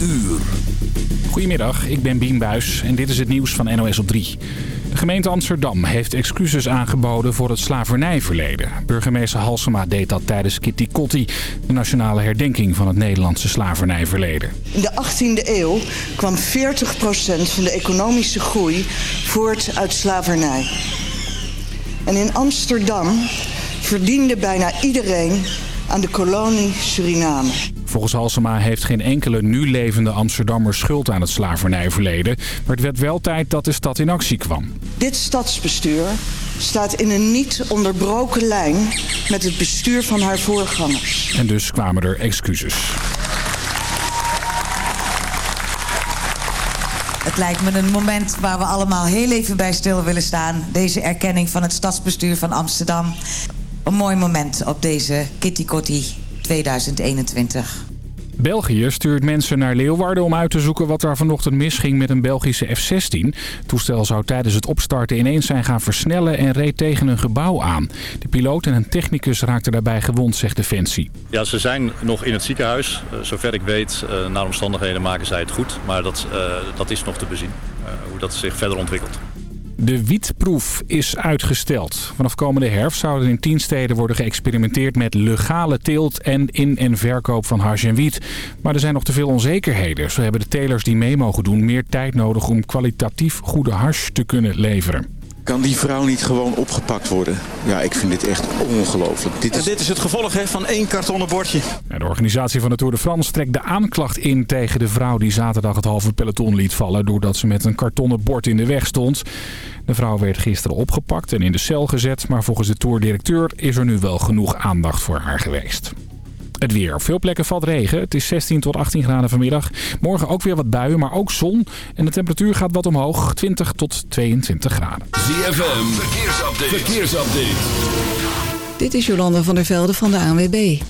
uur. Goedemiddag, ik ben Bien Buis en dit is het nieuws van NOS op 3. De gemeente Amsterdam heeft excuses aangeboden voor het slavernijverleden. Burgemeester Halsema deed dat tijdens Kitty Kotti, de nationale herdenking van het Nederlandse slavernijverleden. In de 18e eeuw kwam 40% van de economische groei voort uit slavernij. En in Amsterdam verdiende bijna iedereen aan de kolonie Suriname. Volgens Halsema heeft geen enkele nu levende Amsterdammer schuld aan het slavernijverleden. Maar het werd wel tijd dat de stad in actie kwam. Dit stadsbestuur staat in een niet onderbroken lijn met het bestuur van haar voorgangers. En dus kwamen er excuses. Het lijkt me een moment waar we allemaal heel even bij stil willen staan. Deze erkenning van het stadsbestuur van Amsterdam. Een mooi moment op deze Kitty Kotti 2021. België stuurt mensen naar Leeuwarden om uit te zoeken wat daar vanochtend misging met een Belgische F-16. Het toestel zou tijdens het opstarten ineens zijn gaan versnellen en reed tegen een gebouw aan. De piloot en een technicus raakten daarbij gewond, zegt Defensie. Ja, ze zijn nog in het ziekenhuis. Uh, zover ik weet, uh, naar omstandigheden maken zij het goed. Maar dat, uh, dat is nog te bezien, hoe dat zich verder ontwikkelt. De wietproef is uitgesteld. Vanaf komende herfst zouden in tien steden worden geëxperimenteerd met legale teelt en in- en verkoop van hash en wiet. Maar er zijn nog te veel onzekerheden. Zo hebben de telers die mee mogen doen meer tijd nodig om kwalitatief goede hash te kunnen leveren. Kan die vrouw niet gewoon opgepakt worden? Ja, ik vind dit echt ongelooflijk. Dit is... dit is het gevolg hè, van één kartonnen bordje. De organisatie van de Tour de France trekt de aanklacht in tegen de vrouw die zaterdag het halve peloton liet vallen... doordat ze met een kartonnen bord in de weg stond. De vrouw werd gisteren opgepakt en in de cel gezet... maar volgens de Tour-directeur is er nu wel genoeg aandacht voor haar geweest. Het weer. Op veel plekken valt regen. Het is 16 tot 18 graden vanmiddag. Morgen ook weer wat buien, maar ook zon. En de temperatuur gaat wat omhoog. 20 tot 22 graden. ZFM. Verkeersupdate. Verkeersupdate. Dit is Jolanda van der Velde van de ANWB.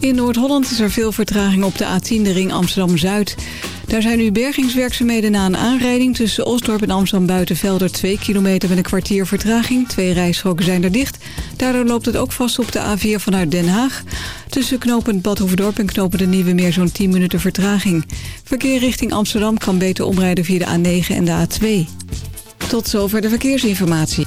In Noord-Holland is er veel vertraging op de A10, de ring Amsterdam-Zuid. Daar zijn nu bergingswerkzaamheden na een aanrijding tussen Osdorp en Amsterdam-Buitenvelder 2 kilometer met een kwartier vertraging. Twee rijstroken zijn er dicht. Daardoor loopt het ook vast op de A4 vanuit Den Haag. Tussen knooppunt Badhoevedorp en knooppunt de Nieuwe Meer zo'n 10 minuten vertraging. Verkeer richting Amsterdam kan beter omrijden via de A9 en de A2. Tot zover de verkeersinformatie.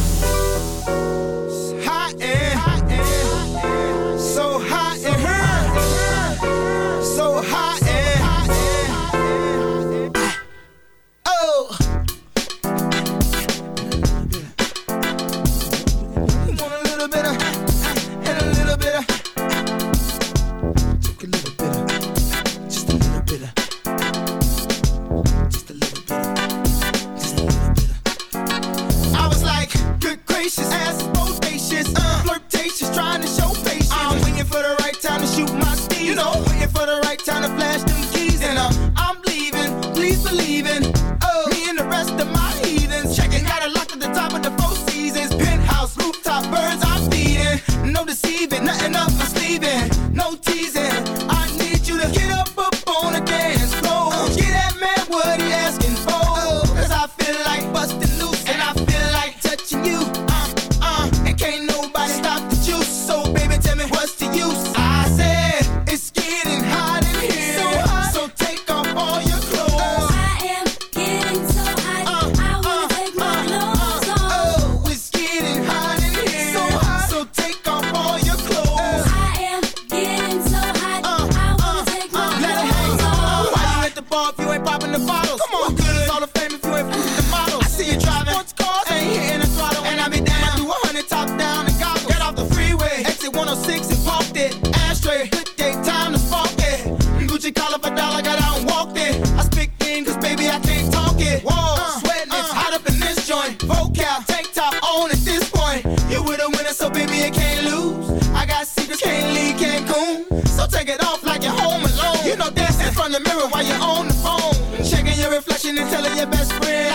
and telling your best friend.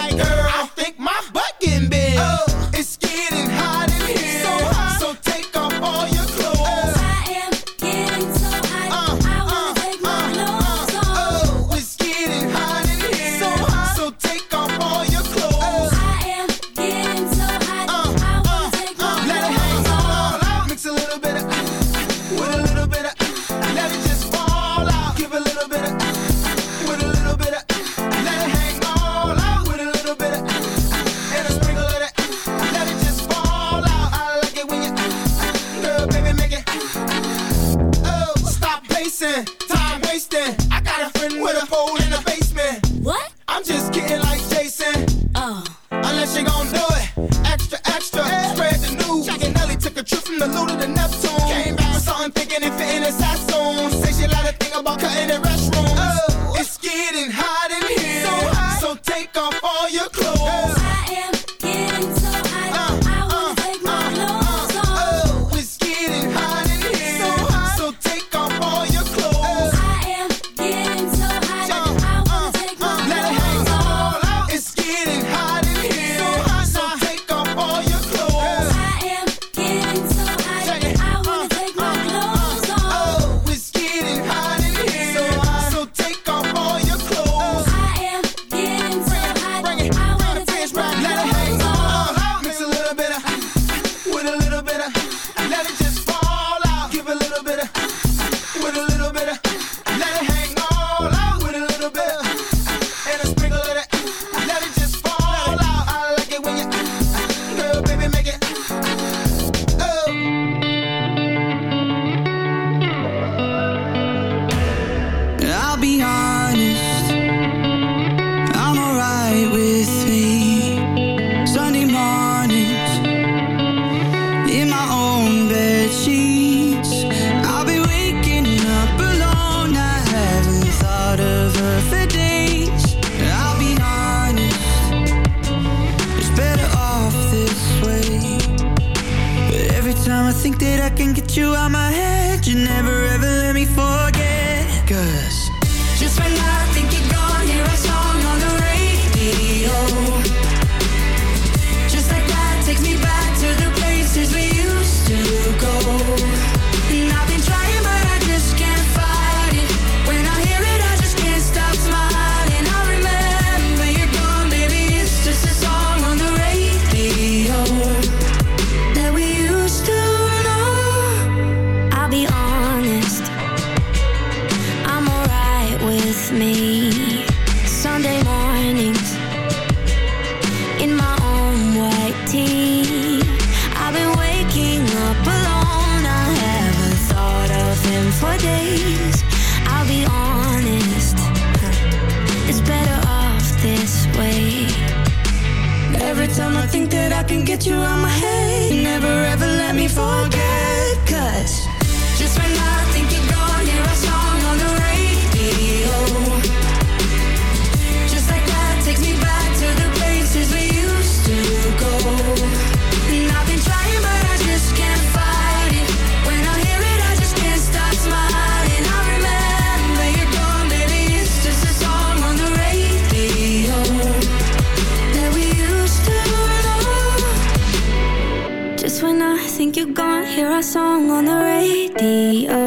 hear our song on the radio.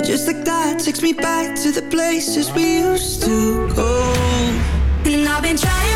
Just like that takes me back to the places we used to go. And I've been trying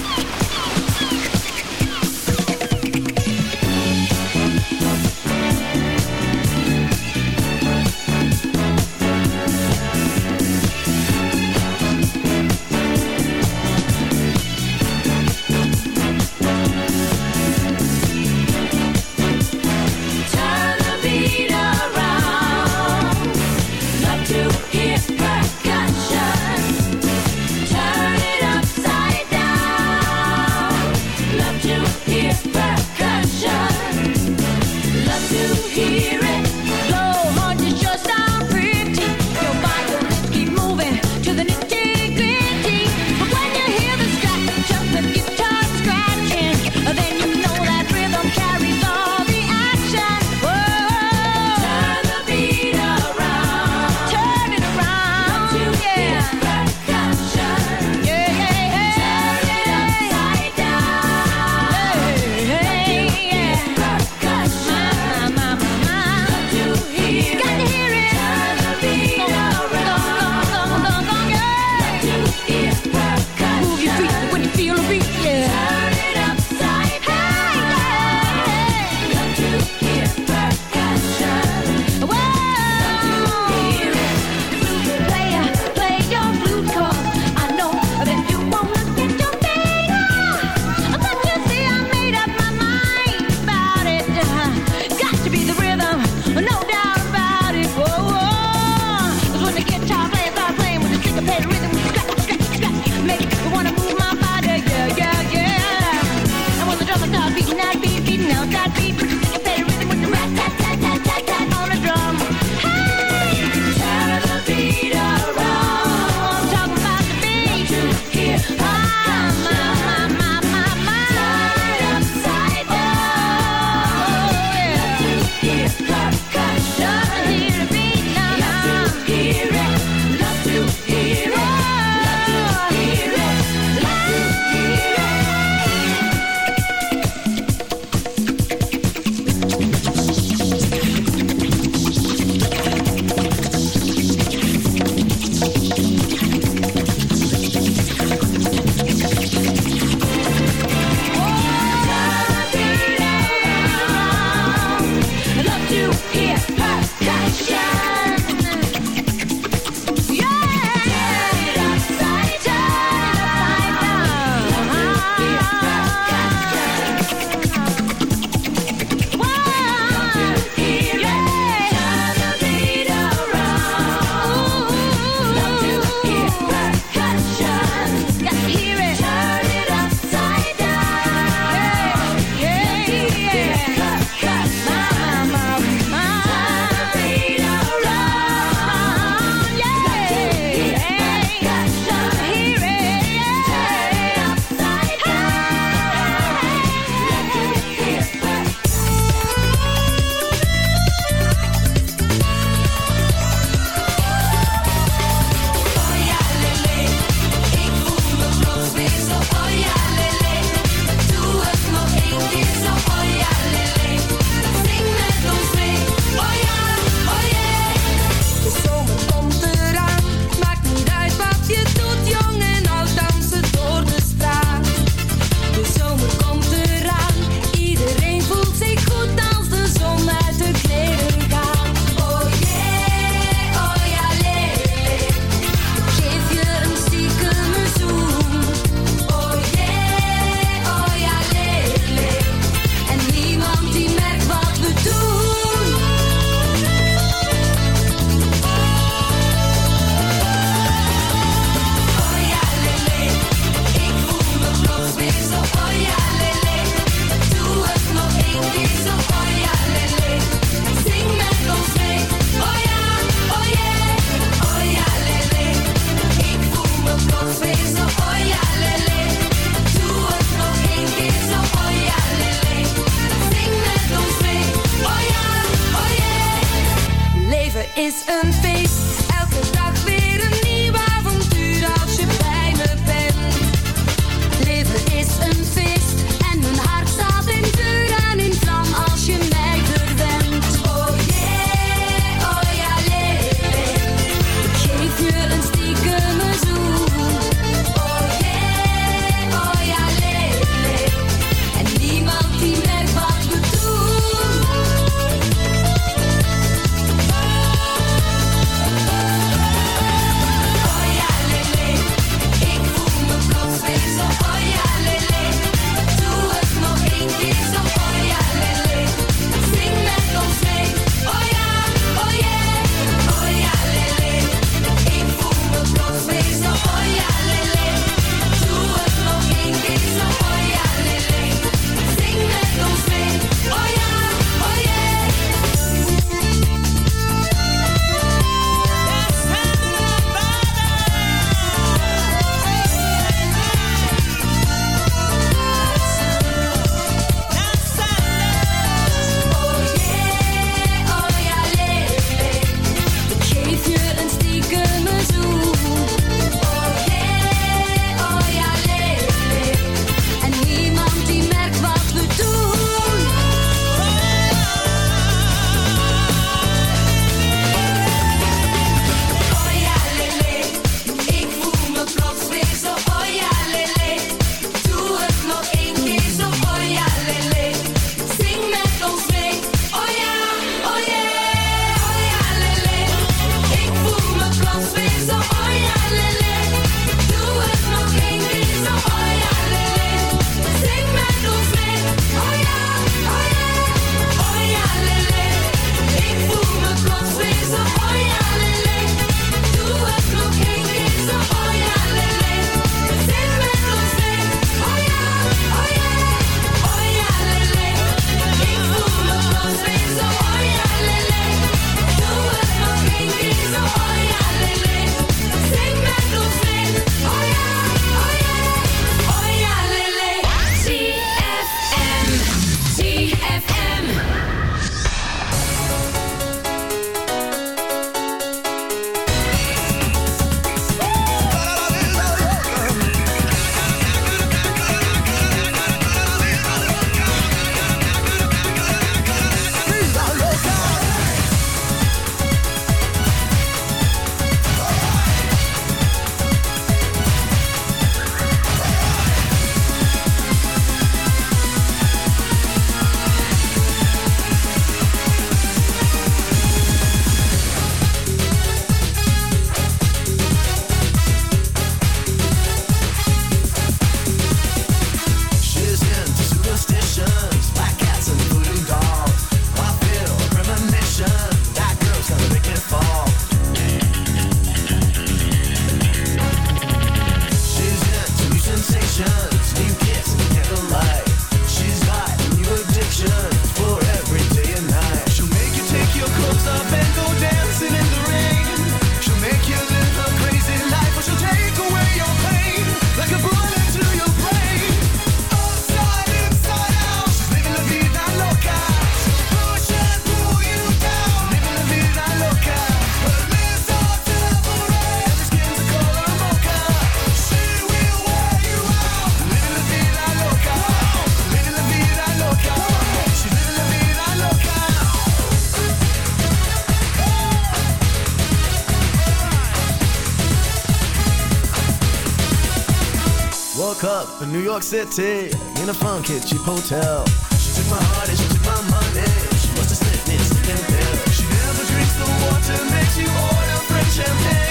up in New York City in a funky cheap hotel. She took my heart and she took my money. She wants to sniffed me a second pill. She never drinks the water, makes you order French champagne.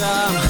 time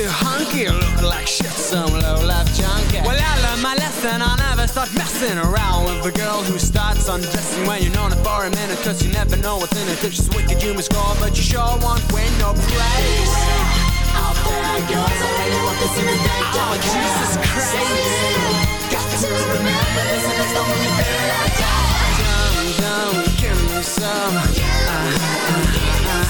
too hunky, look like shit, some low life junkie. Well, I learned my lesson, I'll never start messing around with a girl who starts undressing when you're known for a minute, cause you never know what's in it. If she's wicked, you must score, but you sure won't win no praise. Out there goes, I really want this in the day. Oh, Jesus Christ. Got to remember this, and it's the only thing I got. Yum, yum, give me some. Uh-huh, uh-huh, uh-huh. Yum,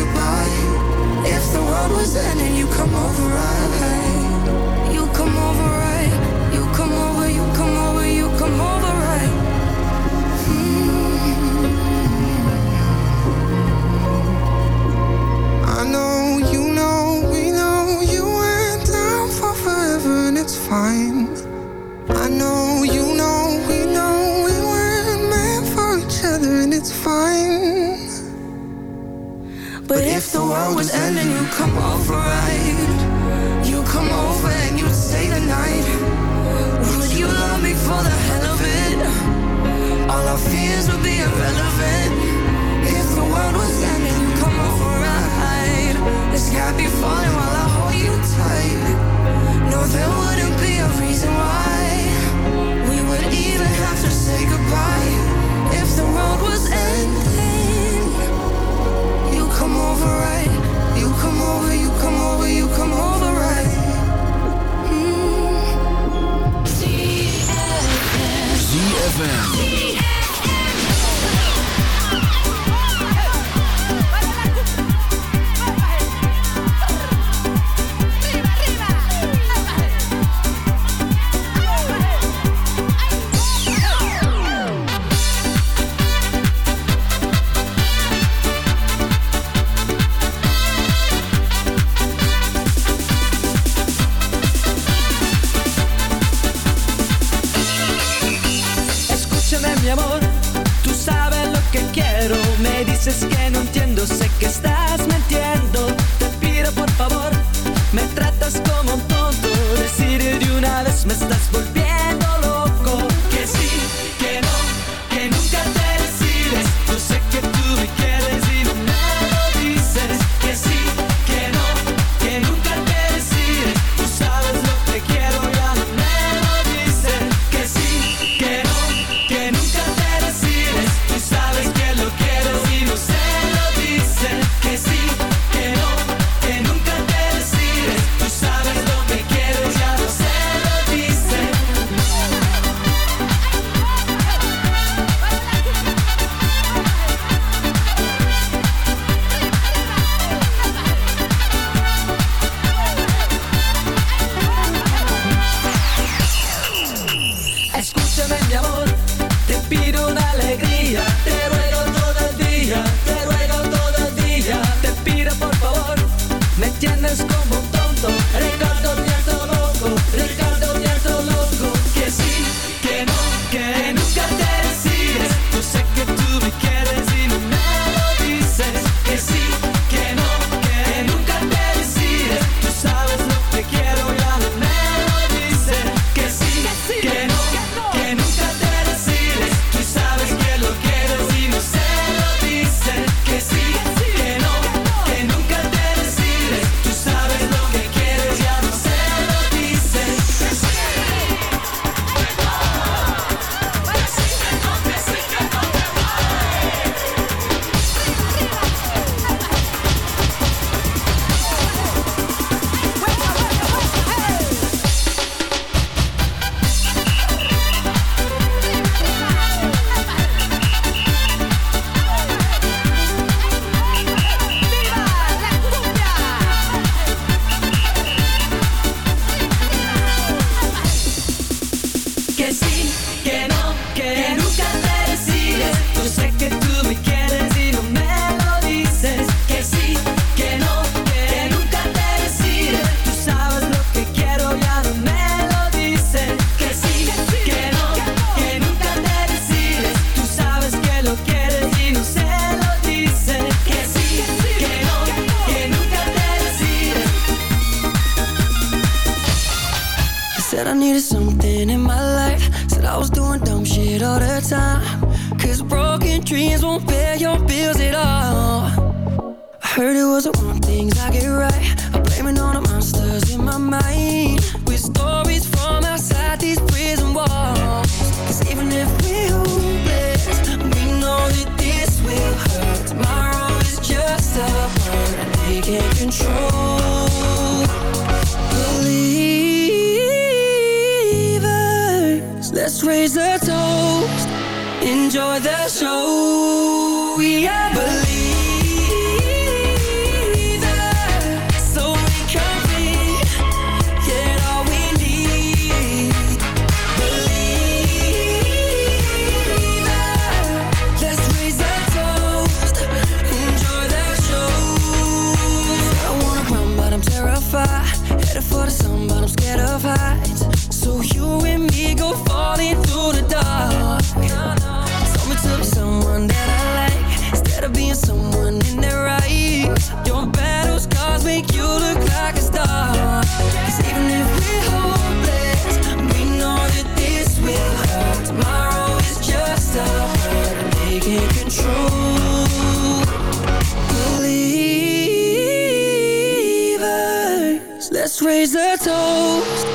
toast.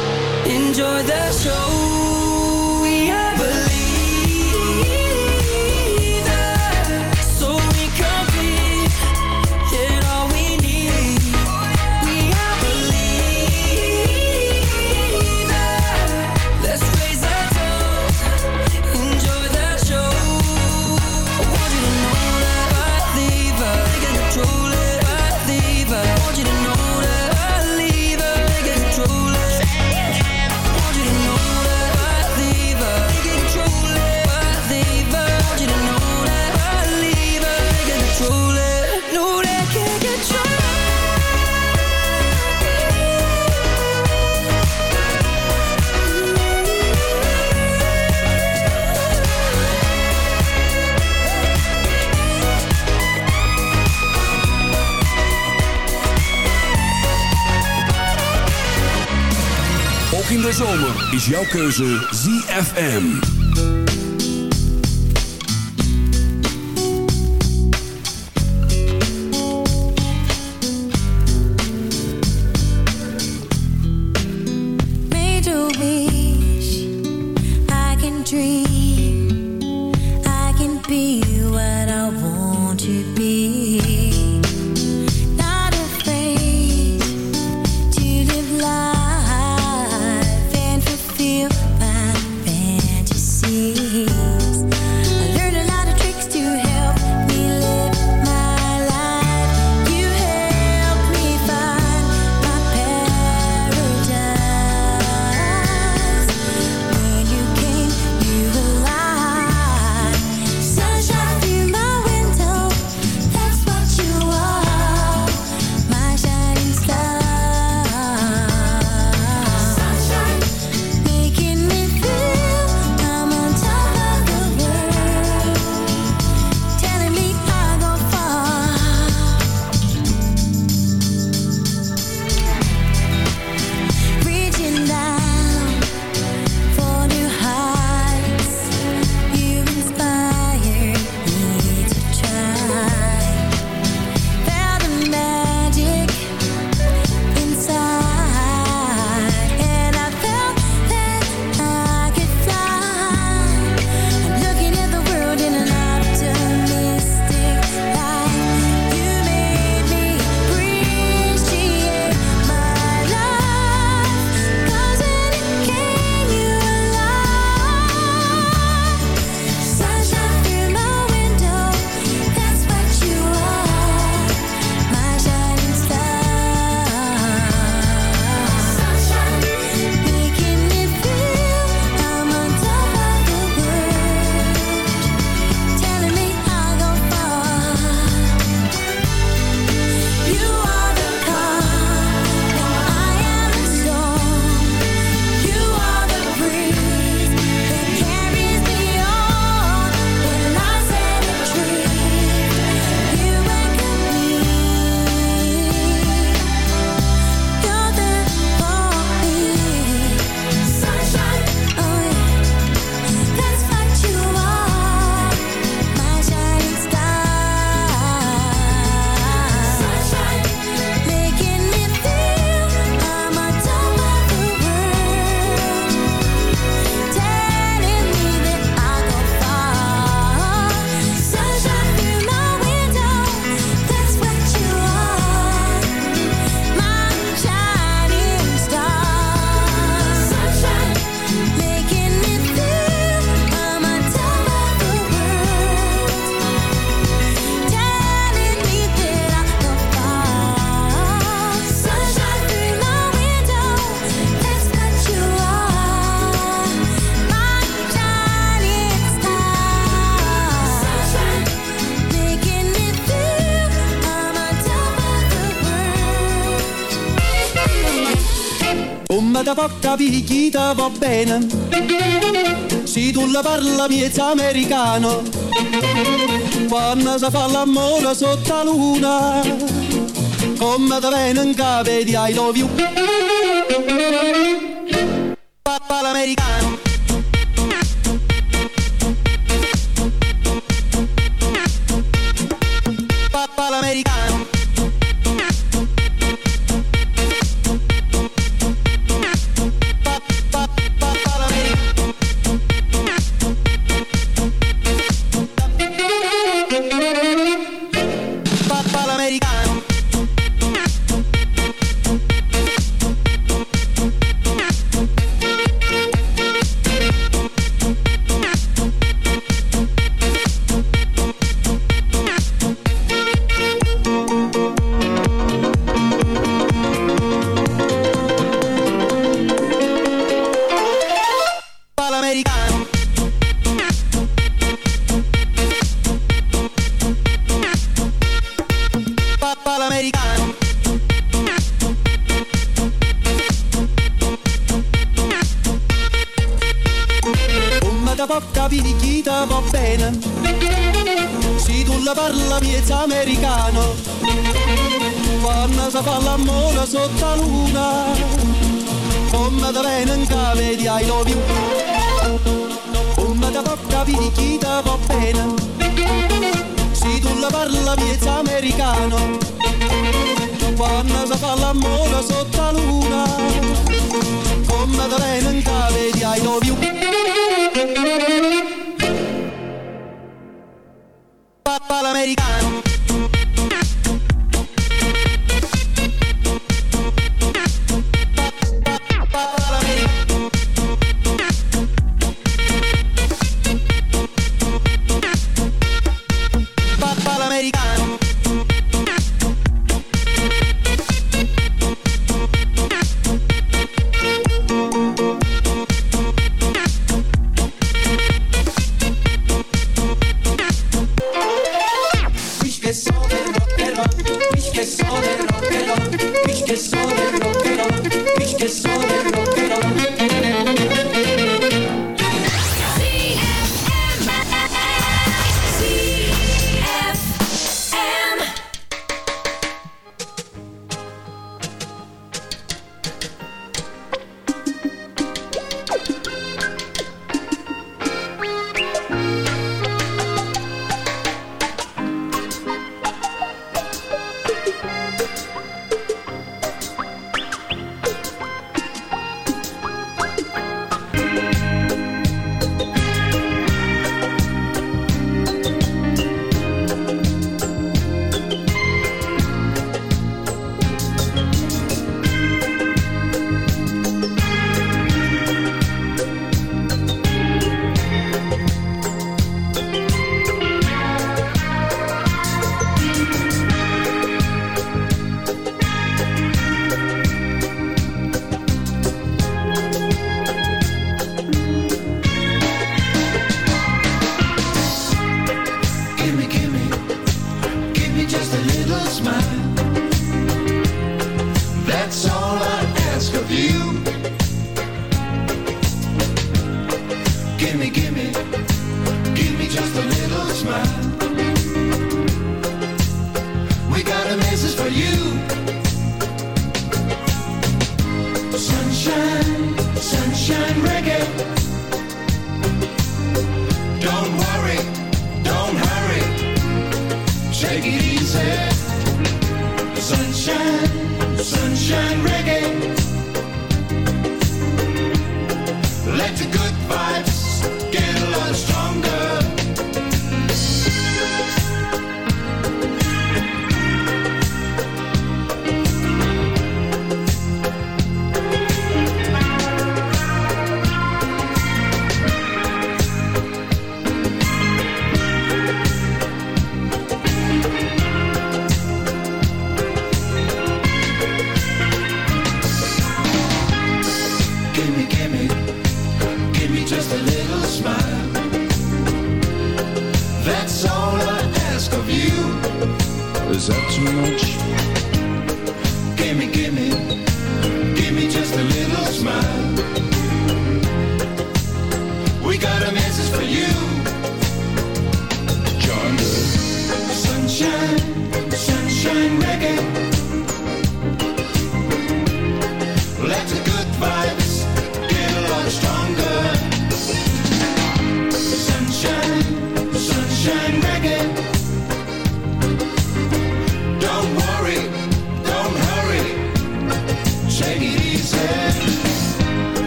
Enjoy the show jouw keuze ZFM. figlietta va bene. Si tu la parla miezza americano Quando si fa l'amore sotto la luna Come da venen in capo e di I love you